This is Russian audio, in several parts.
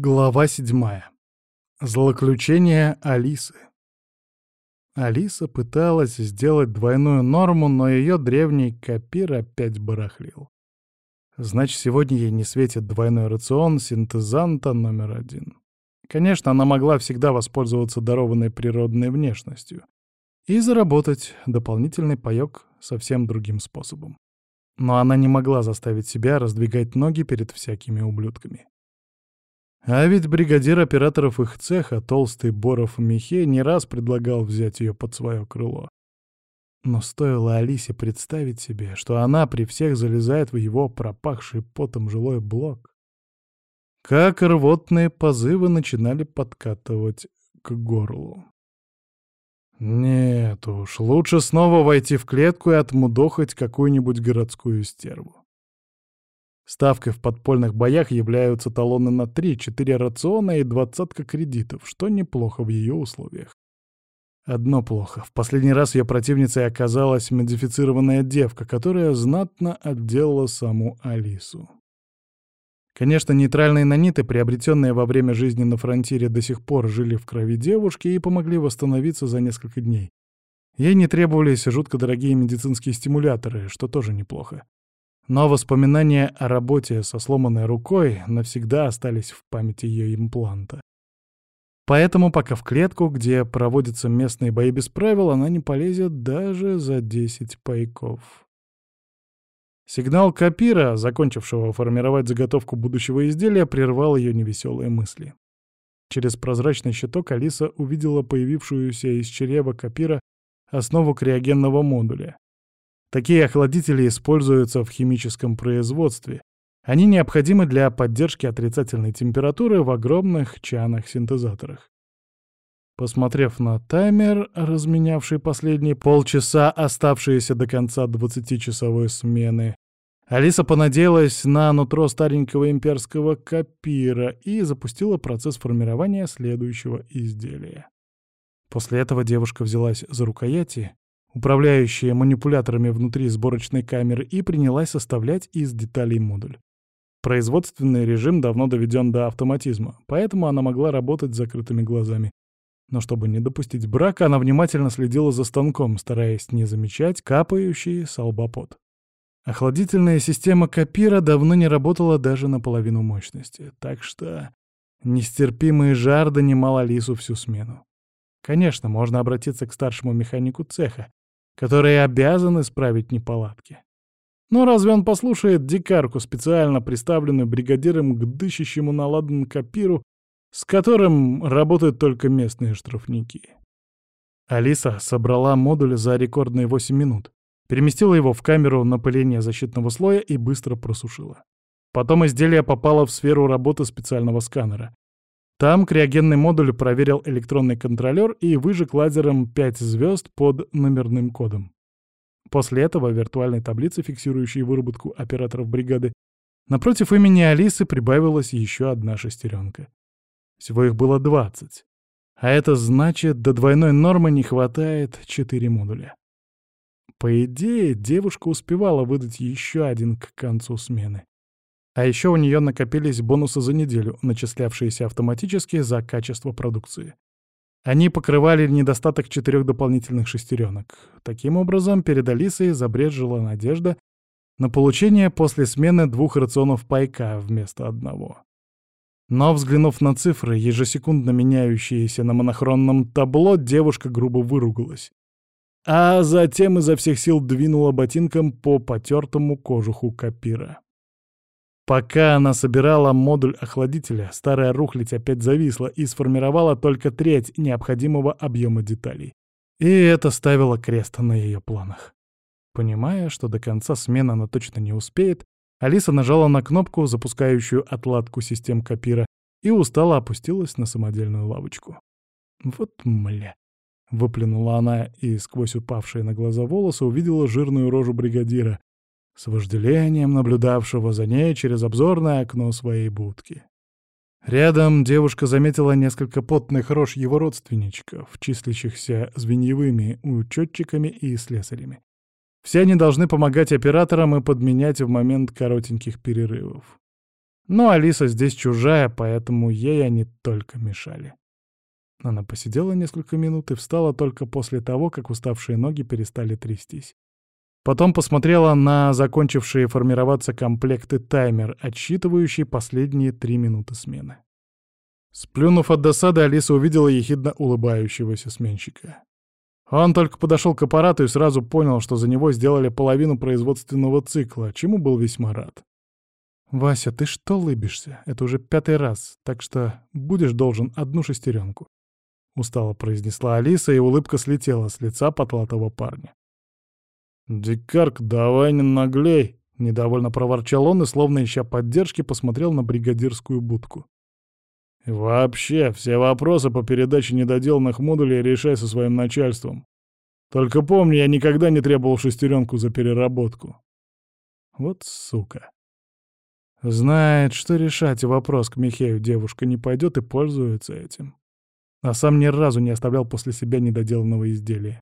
Глава седьмая. Злоключение Алисы. Алиса пыталась сделать двойную норму, но ее древний копир опять барахлил. Значит, сегодня ей не светит двойной рацион синтезанта номер один. Конечно, она могла всегда воспользоваться дарованной природной внешностью и заработать дополнительный паёк совсем другим способом. Но она не могла заставить себя раздвигать ноги перед всякими ублюдками. А ведь бригадир операторов их цеха, толстый Боров Михей, не раз предлагал взять ее под свое крыло. Но стоило Алисе представить себе, что она при всех залезает в его пропахший потом жилой блок, как рвотные позывы начинали подкатывать к горлу. Нет уж, лучше снова войти в клетку и отмудохать какую-нибудь городскую стерву. Ставкой в подпольных боях являются талоны на 3-4 рациона и двадцатка кредитов, что неплохо в ее условиях. Одно плохо. В последний раз ее противницей оказалась модифицированная девка, которая знатно отделала саму Алису. Конечно, нейтральные наниты, приобретенные во время жизни на фронтире, до сих пор жили в крови девушки и помогли восстановиться за несколько дней. Ей не требовались жутко дорогие медицинские стимуляторы, что тоже неплохо. Но воспоминания о работе со сломанной рукой навсегда остались в памяти ее импланта. Поэтому пока в клетку, где проводятся местные бои без правил, она не полезет даже за 10 пайков. Сигнал Капира, закончившего формировать заготовку будущего изделия, прервал ее невеселые мысли. Через прозрачный щиток Алиса увидела появившуюся из чрева Капира основу криогенного модуля. Такие охладители используются в химическом производстве. Они необходимы для поддержки отрицательной температуры в огромных чанах-синтезаторах. Посмотрев на таймер, разменявший последние полчаса, оставшиеся до конца 20-часовой смены, Алиса понадеялась на нутро старенького имперского копира и запустила процесс формирования следующего изделия. После этого девушка взялась за рукояти, управляющая манипуляторами внутри сборочной камеры, и принялась составлять из деталей модуль. Производственный режим давно доведен до автоматизма, поэтому она могла работать с закрытыми глазами. Но чтобы не допустить брака, она внимательно следила за станком, стараясь не замечать капающий с пот. Охладительная система Капира давно не работала даже на половину мощности, так что нестерпимый жар донимал Алису всю смену. Конечно, можно обратиться к старшему механику цеха, который обязан исправить неполадки. Но разве он послушает дикарку, специально приставленную бригадиром к дыщущему на ладан копиру, с которым работают только местные штрафники? Алиса собрала модуль за рекордные 8 минут, переместила его в камеру напыления защитного слоя и быстро просушила. Потом изделие попало в сферу работы специального сканера. Там криогенный модуль проверил электронный контролер и выжег лазером 5 звезд под номерным кодом. После этого виртуальной таблице, фиксирующей выработку операторов бригады, напротив имени Алисы прибавилась еще одна шестеренка. Всего их было 20. А это значит, до двойной нормы не хватает 4 модуля. По идее, девушка успевала выдать еще один к концу смены. А еще у нее накопились бонусы за неделю, начислявшиеся автоматически за качество продукции. Они покрывали недостаток четырех дополнительных шестеренок. Таким образом, перед Алисой забрежила надежда на получение после смены двух рационов пайка вместо одного. Но, взглянув на цифры, ежесекундно меняющиеся на монохронном табло, девушка грубо выругалась. А затем изо всех сил двинула ботинком по потертому кожуху копира. Пока она собирала модуль охладителя, старая рухлядь опять зависла и сформировала только треть необходимого объема деталей. И это ставило крест на ее планах. Понимая, что до конца смены она точно не успеет, Алиса нажала на кнопку, запускающую отладку систем копира, и устало опустилась на самодельную лавочку. «Вот мля!» — выплюнула она и сквозь упавшие на глаза волосы увидела жирную рожу бригадира, с вожделением наблюдавшего за ней через обзорное окно своей будки. Рядом девушка заметила несколько потных рож его родственничков, числящихся звеньевыми учетчиками и слесарями. Все они должны помогать операторам и подменять в момент коротеньких перерывов. Но Алиса здесь чужая, поэтому ей они только мешали. Она посидела несколько минут и встала только после того, как уставшие ноги перестали трястись. Потом посмотрела на закончившие формироваться комплекты таймер, отсчитывающий последние три минуты смены. Сплюнув от досады, Алиса увидела ехидно улыбающегося сменщика. Он только подошел к аппарату и сразу понял, что за него сделали половину производственного цикла, чему был весьма рад. «Вася, ты что лыбишься? Это уже пятый раз, так что будешь должен одну шестеренку. Устало произнесла Алиса, и улыбка слетела с лица потлатого парня. «Дикарк, давай не наглей!» — недовольно проворчал он и, словно ища поддержки, посмотрел на бригадирскую будку. «Вообще, все вопросы по передаче недоделанных модулей решай со своим начальством. Только помни, я никогда не требовал шестеренку за переработку». Вот сука. Знает, что решать вопрос к Михею девушка не пойдет и пользуется этим а сам ни разу не оставлял после себя недоделанного изделия.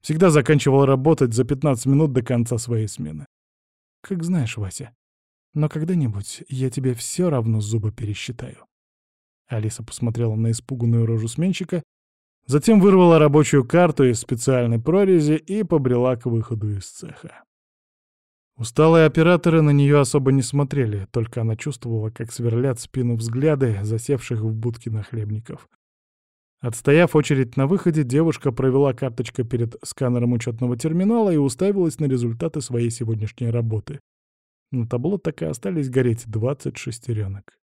Всегда заканчивал работать за 15 минут до конца своей смены. Как знаешь, Вася. Но когда-нибудь я тебе все равно зубы пересчитаю. Алиса посмотрела на испуганную рожу сменщика, затем вырвала рабочую карту из специальной прорези и побрела к выходу из цеха. Усталые операторы на нее особо не смотрели, только она чувствовала, как сверлят спину взгляды засевших в будке нахлебников. Отстояв очередь на выходе, девушка провела карточкой перед сканером учетного терминала и уставилась на результаты своей сегодняшней работы. На табло так и остались гореть 20 шестеренок.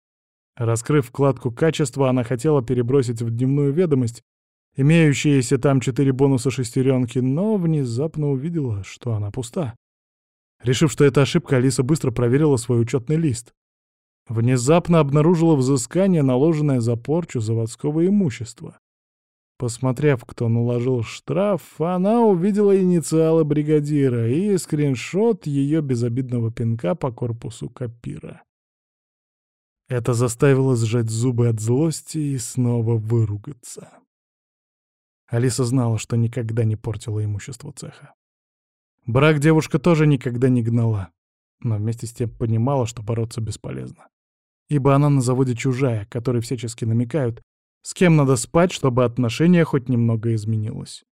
Раскрыв вкладку «Качество», она хотела перебросить в дневную ведомость имеющиеся там четыре бонуса шестеренки, но внезапно увидела, что она пуста. Решив, что это ошибка, Алиса быстро проверила свой учетный лист. Внезапно обнаружила взыскание, наложенное за порчу заводского имущества. Посмотрев, кто наложил штраф, она увидела инициалы бригадира и скриншот ее безобидного пинка по корпусу копира. Это заставило сжать зубы от злости и снова выругаться. Алиса знала, что никогда не портила имущество цеха. Брак девушка тоже никогда не гнала, но вместе с тем понимала, что бороться бесполезно. Ибо она на заводе чужая, которой всячески намекают, с кем надо спать, чтобы отношение хоть немного изменилось.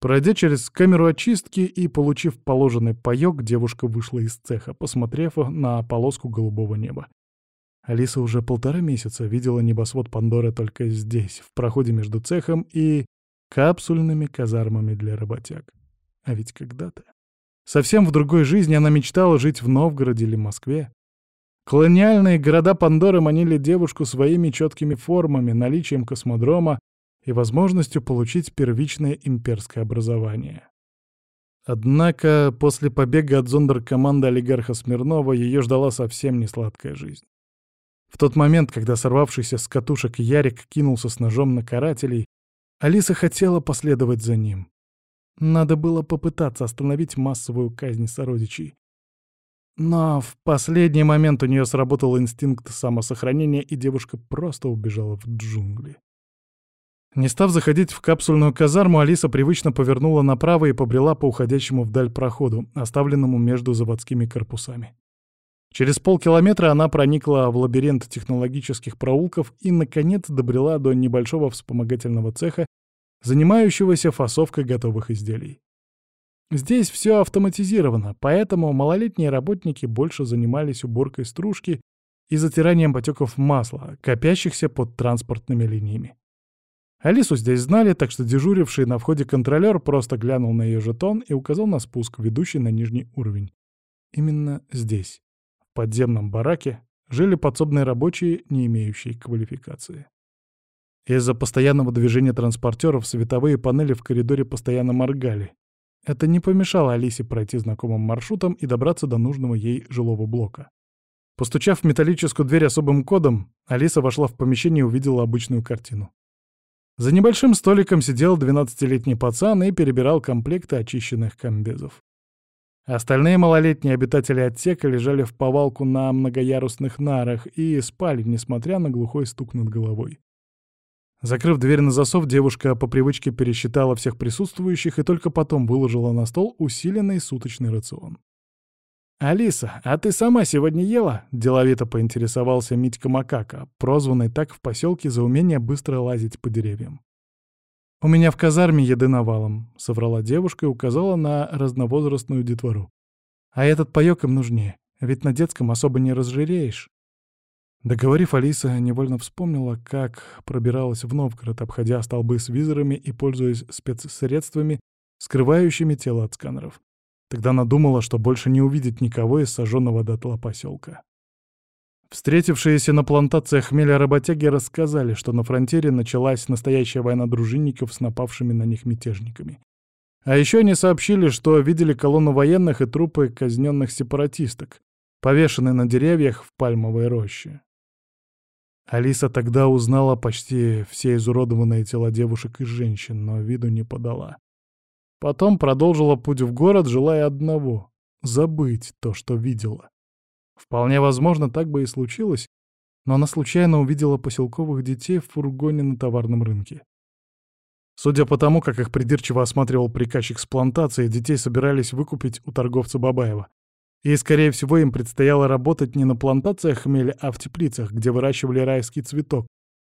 Пройдя через камеру очистки и получив положенный паёк, девушка вышла из цеха, посмотрев на полоску голубого неба. Алиса уже полтора месяца видела небосвод Пандоры только здесь, в проходе между цехом и капсульными казармами для работяг. А ведь когда-то... Совсем в другой жизни она мечтала жить в Новгороде или Москве, Колониальные города Пандоры манили девушку своими четкими формами, наличием космодрома и возможностью получить первичное имперское образование. Однако после побега от зондеркоманды олигарха Смирнова ее ждала совсем не сладкая жизнь. В тот момент, когда сорвавшийся с катушек Ярик кинулся с ножом на карателей, Алиса хотела последовать за ним. Надо было попытаться остановить массовую казнь сородичей. Но в последний момент у нее сработал инстинкт самосохранения, и девушка просто убежала в джунгли. Не став заходить в капсульную казарму, Алиса привычно повернула направо и побрела по уходящему вдаль проходу, оставленному между заводскими корпусами. Через полкилометра она проникла в лабиринт технологических проулков и, наконец, добрела до небольшого вспомогательного цеха, занимающегося фасовкой готовых изделий. Здесь все автоматизировано, поэтому малолетние работники больше занимались уборкой стружки и затиранием потеков масла, копящихся под транспортными линиями. Алису здесь знали, так что дежуривший на входе контролер просто глянул на ее жетон и указал на спуск, ведущий на нижний уровень. Именно здесь, в подземном бараке, жили подсобные рабочие, не имеющие квалификации. Из-за постоянного движения транспортеров световые панели в коридоре постоянно моргали, это не помешало Алисе пройти знакомым маршрутом и добраться до нужного ей жилого блока. Постучав в металлическую дверь особым кодом, Алиса вошла в помещение и увидела обычную картину. За небольшим столиком сидел 12-летний пацан и перебирал комплекты очищенных комбезов. Остальные малолетние обитатели отсека лежали в повалку на многоярусных нарах и спали, несмотря на глухой стук над головой. Закрыв дверь на засов, девушка по привычке пересчитала всех присутствующих и только потом выложила на стол усиленный суточный рацион. «Алиса, а ты сама сегодня ела?» — деловито поинтересовался Митька Макака, прозванный так в поселке за умение быстро лазить по деревьям. «У меня в казарме еды навалом», — соврала девушка и указала на разновозрастную детвору. «А этот паёк им нужнее, ведь на детском особо не разжиреешь». Договорив, Алиса невольно вспомнила, как пробиралась в Новгород, обходя столбы с визорами и пользуясь спецсредствами, скрывающими тело от сканеров. Тогда она думала, что больше не увидит никого из сожженного дотла поселка. Встретившиеся на плантациях хмеля работяги рассказали, что на фронтире началась настоящая война дружинников с напавшими на них мятежниками. А еще они сообщили, что видели колонну военных и трупы казненных сепаратисток, повешенные на деревьях в пальмовой роще. Алиса тогда узнала почти все изуродованные тела девушек и женщин, но виду не подала. Потом продолжила путь в город, желая одного — забыть то, что видела. Вполне возможно, так бы и случилось, но она случайно увидела поселковых детей в фургоне на товарном рынке. Судя по тому, как их придирчиво осматривал приказчик с плантации, детей собирались выкупить у торговца Бабаева. И, скорее всего, им предстояло работать не на плантациях хмеля, а в теплицах, где выращивали райский цветок,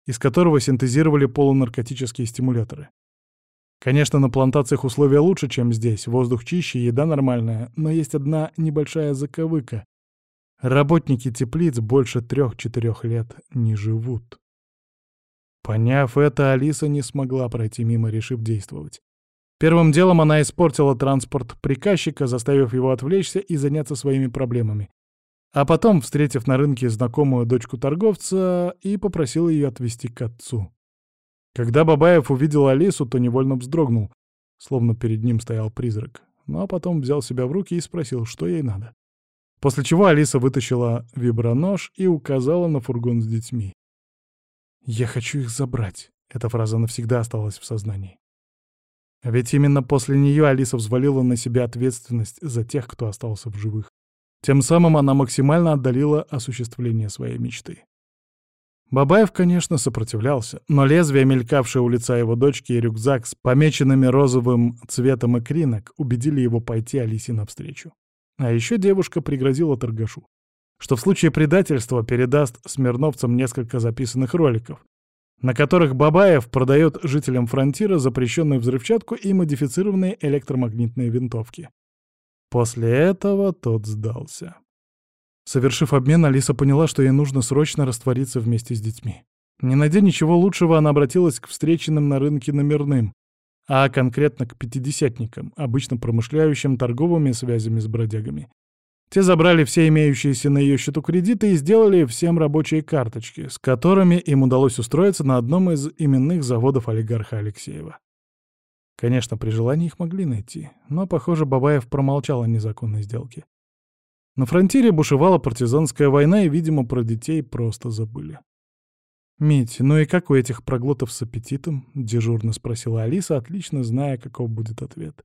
из которого синтезировали полунаркотические стимуляторы. Конечно, на плантациях условия лучше, чем здесь, воздух чище, еда нормальная, но есть одна небольшая заковыка. Работники теплиц больше трех-четырех лет не живут. Поняв это, Алиса не смогла пройти мимо, решив действовать. Первым делом она испортила транспорт приказчика, заставив его отвлечься и заняться своими проблемами. А потом, встретив на рынке знакомую дочку торговца, и попросила ее отвезти к отцу. Когда Бабаев увидел Алису, то невольно вздрогнул, словно перед ним стоял призрак. Ну а потом взял себя в руки и спросил, что ей надо. После чего Алиса вытащила вибронож и указала на фургон с детьми. «Я хочу их забрать». Эта фраза навсегда осталась в сознании. Ведь именно после нее Алиса взвалила на себя ответственность за тех, кто остался в живых. Тем самым она максимально отдалила осуществление своей мечты. Бабаев, конечно, сопротивлялся, но лезвие, мелькавшее у лица его дочки, и рюкзак с помеченными розовым цветом икринок убедили его пойти Алисе навстречу. А еще девушка пригрозила торгашу, что в случае предательства передаст смирновцам несколько записанных роликов, на которых Бабаев продает жителям фронтира запрещенную взрывчатку и модифицированные электромагнитные винтовки. После этого тот сдался. Совершив обмен, Алиса поняла, что ей нужно срочно раствориться вместе с детьми. Не найдя ничего лучшего, она обратилась к встреченным на рынке номерным, а конкретно к пятидесятникам, обычно промышляющим торговыми связями с бродягами. Те забрали все имеющиеся на ее счету кредиты и сделали всем рабочие карточки, с которыми им удалось устроиться на одном из именных заводов олигарха Алексеева. Конечно, при желании их могли найти, но, похоже, Бабаев промолчал о незаконной сделке. На фронтире бушевала партизанская война, и, видимо, про детей просто забыли. «Мить, ну и как у этих проглотов с аппетитом?» — дежурно спросила Алиса, отлично зная, каков будет ответ.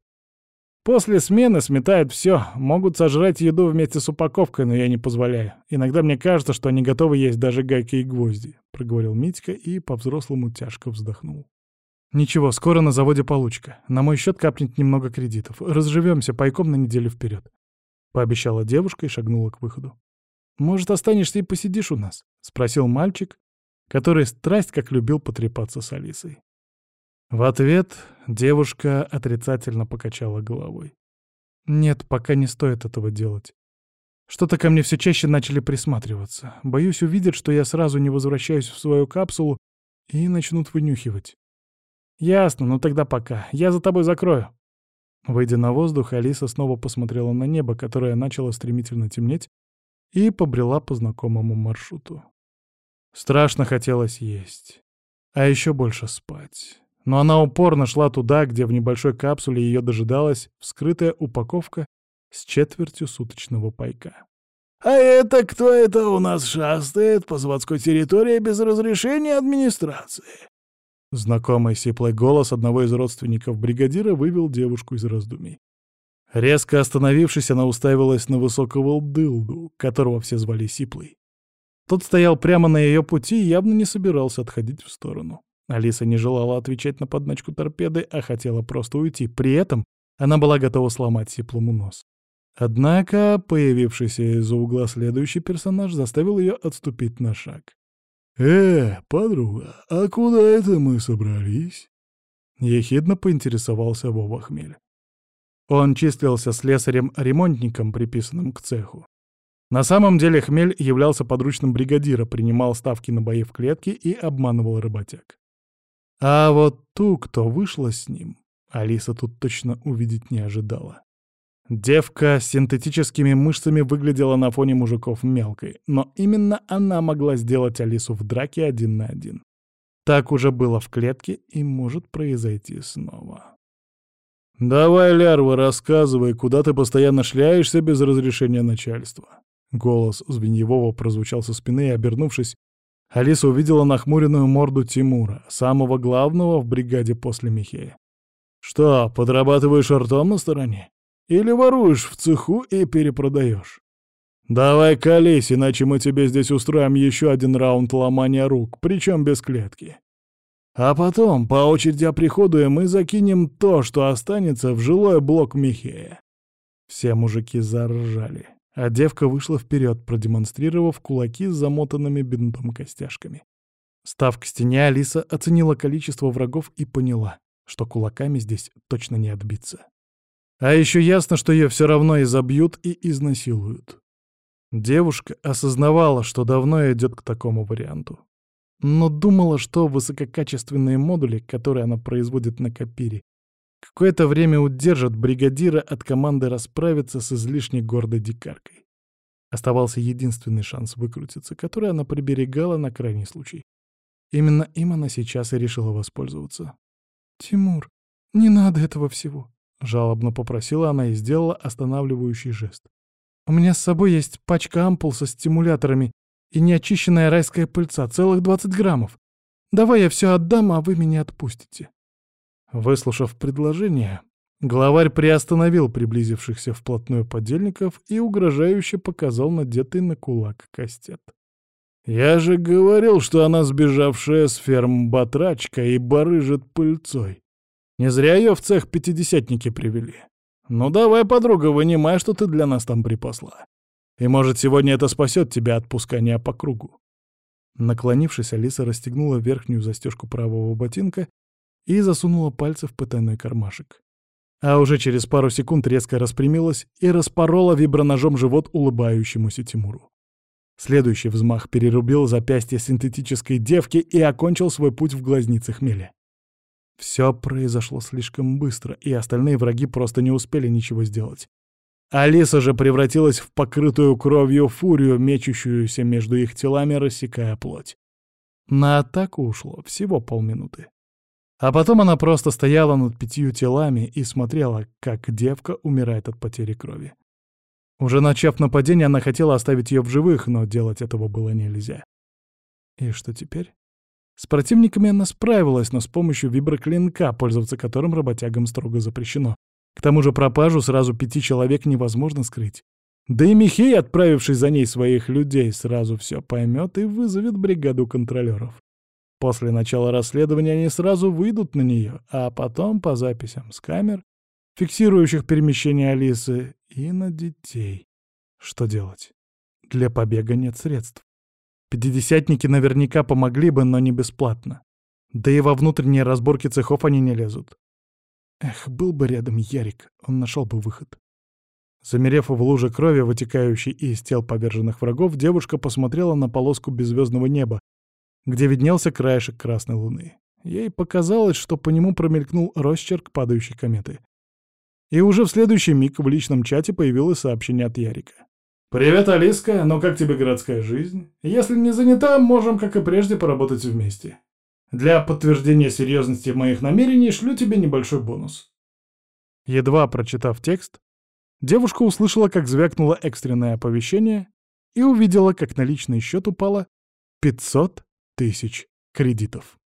«После смены сметают все, могут сожрать еду вместе с упаковкой, но я не позволяю. Иногда мне кажется, что они готовы есть даже гайки и гвозди», — проговорил Митька и по-взрослому тяжко вздохнул. «Ничего, скоро на заводе получка. На мой счет капнет немного кредитов. Разживемся пайком на неделю вперед. — пообещала девушка и шагнула к выходу. «Может, останешься и посидишь у нас?» — спросил мальчик, который страсть как любил потрепаться с Алисой. В ответ девушка отрицательно покачала головой. «Нет, пока не стоит этого делать. Что-то ко мне все чаще начали присматриваться. Боюсь, увидят, что я сразу не возвращаюсь в свою капсулу и начнут вынюхивать». «Ясно, ну тогда пока. Я за тобой закрою», Выйдя на воздух, Алиса снова посмотрела на небо, которое начало стремительно темнеть, и побрела по знакомому маршруту. Страшно хотелось есть, а еще больше спать. Но она упорно шла туда, где в небольшой капсуле ее дожидалась вскрытая упаковка с четвертью суточного пайка. «А это кто это у нас шастает по заводской территории без разрешения администрации?» Знакомый сиплый голос одного из родственников бригадира вывел девушку из раздумий. Резко остановившись, она уставилась на высокого дылду, которого все звали Сиплый. Тот стоял прямо на ее пути и явно не собирался отходить в сторону. Алиса не желала отвечать на подначку торпеды, а хотела просто уйти. При этом она была готова сломать Сиплому нос. Однако появившийся из-за угла следующий персонаж заставил ее отступить на шаг. «Э, подруга, а куда это мы собрались?» Ехидно поинтересовался Вова Хмель. Он числился слесарем-ремонтником, приписанным к цеху. На самом деле Хмель являлся подручным бригадира, принимал ставки на бои в клетке и обманывал работяг. А вот ту, кто вышла с ним, Алиса тут точно увидеть не ожидала. Девка с синтетическими мышцами выглядела на фоне мужиков мелкой, но именно она могла сделать Алису в драке один на один. Так уже было в клетке и может произойти снова. «Давай, лярва, рассказывай, куда ты постоянно шляешься без разрешения начальства?» Голос Звеньевого прозвучал со спины, и, обернувшись, Алиса увидела нахмуренную морду Тимура, самого главного в бригаде после Михея. «Что, подрабатываешь ртом на стороне? Или воруешь в цеху и перепродаешь? Давай колись, иначе мы тебе здесь устроим еще один раунд ломания рук, причем без клетки. А потом по очереди оприходуем и закинем то, что останется в жилой блок Михея». Все мужики заржали а девка вышла вперед, продемонстрировав кулаки с замотанными бинтом костяшками. Став к стене, Алиса оценила количество врагов и поняла, что кулаками здесь точно не отбиться. А еще ясно, что ее все равно изобьют и изнасилуют. Девушка осознавала, что давно идет к такому варианту. Но думала, что высококачественные модули, которые она производит на Капире, Какое-то время удержат бригадира от команды расправиться с излишне гордой дикаркой. Оставался единственный шанс выкрутиться, который она приберегала на крайний случай. Именно им она сейчас и решила воспользоваться. «Тимур, не надо этого всего», — жалобно попросила она и сделала останавливающий жест. «У меня с собой есть пачка ампул со стимуляторами и неочищенная райская пыльца, целых 20 граммов. Давай я все отдам, а вы меня отпустите». Выслушав предложение, главарь приостановил приблизившихся вплотную подельников и угрожающе показал надетый на кулак кастет. «Я же говорил, что она сбежавшая с ферм батрачка и барыжит пыльцой. Не зря ее в цех пятидесятники привели. Ну давай, подруга, вынимай, что ты для нас там припасла. И может, сегодня это спасет тебя от пускания по кругу». Наклонившись, Алиса расстегнула верхнюю застежку правого ботинка и засунула пальцы в потайной кармашек. А уже через пару секунд резко распрямилась и распорола виброножом живот улыбающемуся Тимуру. Следующий взмах перерубил запястье синтетической девки и окончил свой путь в глазнице хмеля. Все произошло слишком быстро, и остальные враги просто не успели ничего сделать. Алиса же превратилась в покрытую кровью фурию, мечущуюся между их телами, рассекая плоть. На атаку ушло всего полминуты. А потом она просто стояла над пятью телами и смотрела, как девка умирает от потери крови. Уже начав нападение, она хотела оставить ее в живых, но делать этого было нельзя. И что теперь? С противниками она справилась, но с помощью виброклинка, пользоваться которым работягам строго запрещено. К тому же пропажу сразу пяти человек невозможно скрыть. Да и Михей, отправивший за ней своих людей, сразу все поймет и вызовет бригаду контролеров. После начала расследования они сразу выйдут на нее, а потом по записям с камер, фиксирующих перемещение Алисы, и на детей. Что делать? Для побега нет средств. Пятидесятники наверняка помогли бы, но не бесплатно. Да и во внутренние разборки цехов они не лезут. Эх, был бы рядом Ярик, он нашел бы выход. Замерев в луже крови, вытекающей из тел поверженных врагов, девушка посмотрела на полоску беззвездного неба, где виднелся краешек красной луны. Ей показалось, что по нему промелькнул росчерк падающей кометы. И уже в следующий миг в личном чате появилось сообщение от Ярика. «Привет, Алиска, ну как тебе городская жизнь? Если не занята, можем, как и прежде, поработать вместе. Для подтверждения серьезности моих намерений шлю тебе небольшой бонус». Едва прочитав текст, девушка услышала, как звякнуло экстренное оповещение и увидела, как на личный счет упало 500 тысяч кредитов.